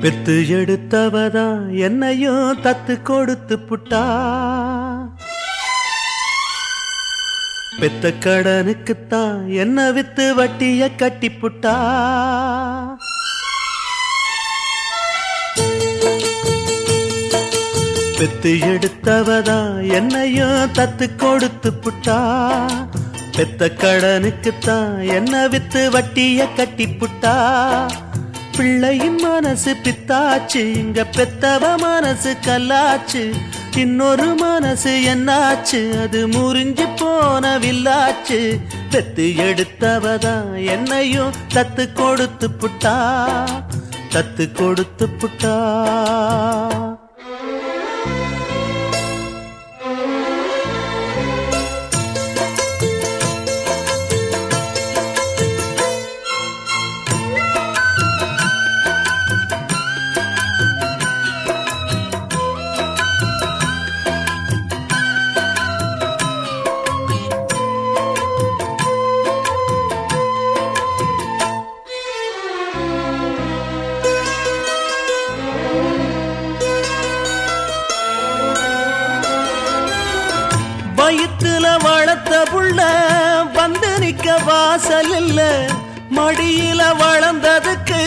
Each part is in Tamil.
பெத்து எடுத்தவதா என்னையும் தத்து கொடுத்து புட்டா. பெத்த கடனுக்குத்தான் என்ன வித்து வட்டிய கட்டி புட்டா. பெத்து எடுத்தவதா என்னையும் தத்து கொடுத்து புட்டா. பெத்த கடனுக்குத்தான் என்ன வித்து வட்டிய கட்டி புட்டா. பிள்ளையின் மனசு பித்தாச்சு இங்க பெத்தவ மனசு கல்லாச்சு. இன்னொரு மனசு என்னாச்சு அது முறிஞ்சு போன வில்லாச்சு. பெத்து எடுத்தவதா என்னையும் தத்து கொடுத்து புட்டா தத்து கொடுத்து புட்டா. வயிற்றுல வளர்த்த புள்ள வந்து நிக்க வாசல் இல்ல. மடியில வளர்ந்ததுக்கு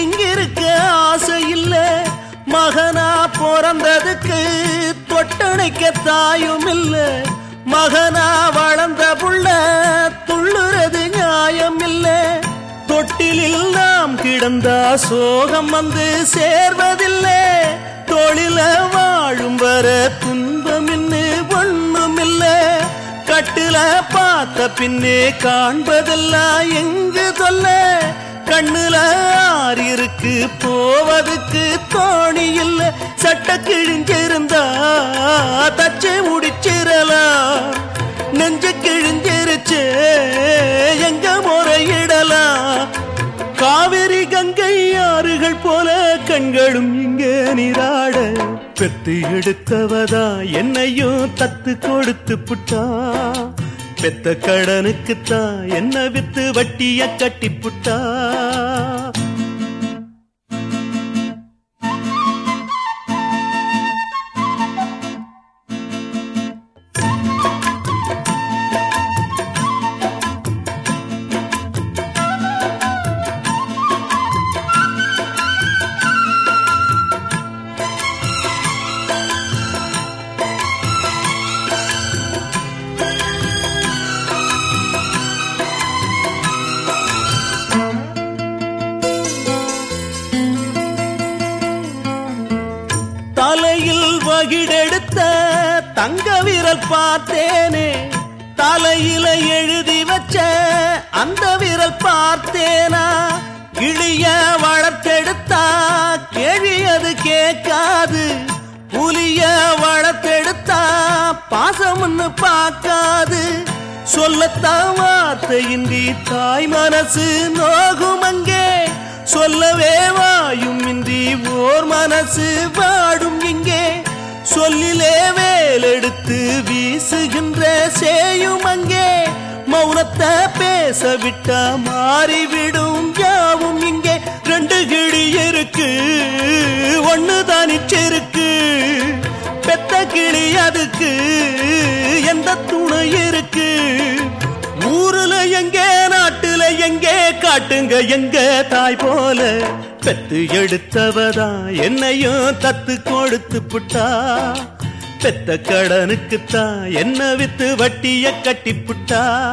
இங்கிருக்க ஆசை இல்ல. மகனா பிறந்ததுக்கு தொட்டணைக்க தாயும் இல்ல. மகனா வளர்ந்த புள்ள துள்ளுறது நியாயம் இல்ல. தொட்டிலில் நாம் கிடந்த சோகம் வந்து சேர்வதில்லை. தொழில வாழும் வர துன்பம் இன்னு கண்ணுல பார்த்த பின்னே காண்பதெல்லாம் எங்கு தொல்ல கண்ணுல ஆறு போவதுக்கு தோணி இல்ல. சட்ட கிழிஞ்சிருந்தா தச்சு முடிச்சிடலாம் நெஞ்சு கிழிஞ்சிருச்சு எங்க முறையிடலாம் காவிரி கங்கை ஆறுகள் போல கண்களும் இங்கே நீராட. பெத்து எடுத்தவதா என்னையும் தத்து கொடுத்து புட்டா? பெத்த கடனுக்குத்தான் என்ன வித்து வட்டிய கட்டி பகிடெடுத்த தங்க விரல் பார்த்தேனே. தலையில எழுதி வச்ச அந்த விரல் பார்த்தேனா. கிளிய வளர்த்தெடுத்தா கேள்வி அது கேட்காது. புலிய வளர்த்தெடுத்தா பாசம்னு பார்க்காது. சொல்லத்தான் வார்த்தையின்றி தாய் மனசு நோகும் அங்கே. சொல்லவே வாயும் இந்தி ஓர் மனசு வாடும் இங்கே. சொல்லிலே வேலெடுத்து வீசுகின்ற சேயும் அங்கே. மௌனத்தை பேச விட்டா மாறிவிடும் யாவும் இங்கே. ரெண்டு கிளி இருக்கு ஒன்னு தானிச்சிருக்கு பெத்த கிளி அதுக்கு எந்த துணை இருக்கு? ஊருல எங்கே நாட்டுல எங்கே காட்டுங்க எங்க தாய் போல. பெத்து எடுத்தவதா? என்னையும் தத்து கொடுத்து புட்டா? பெத்த கடனுக்குத்தான் என்ன வித்து வட்டிய கட்டி புட்டா?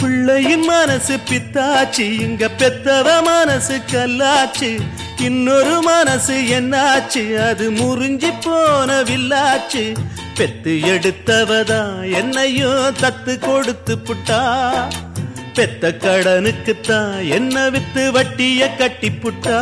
பிள்ளையின் மனசு பித்தாச்சு இங்க பெத்தவ மனசு கல்லாச்சு. இன்னொரு மனசு என்னாச்சு? அது முறிஞ்சி போன வில்லாச்சு. பெத்து எடுத்தவதா? என்னையும் தத்து கொடுத்து புட்டா? பெத்த கடனுக்குத்தான் என்ன வித்து வட்டிய கட்டி புட்டா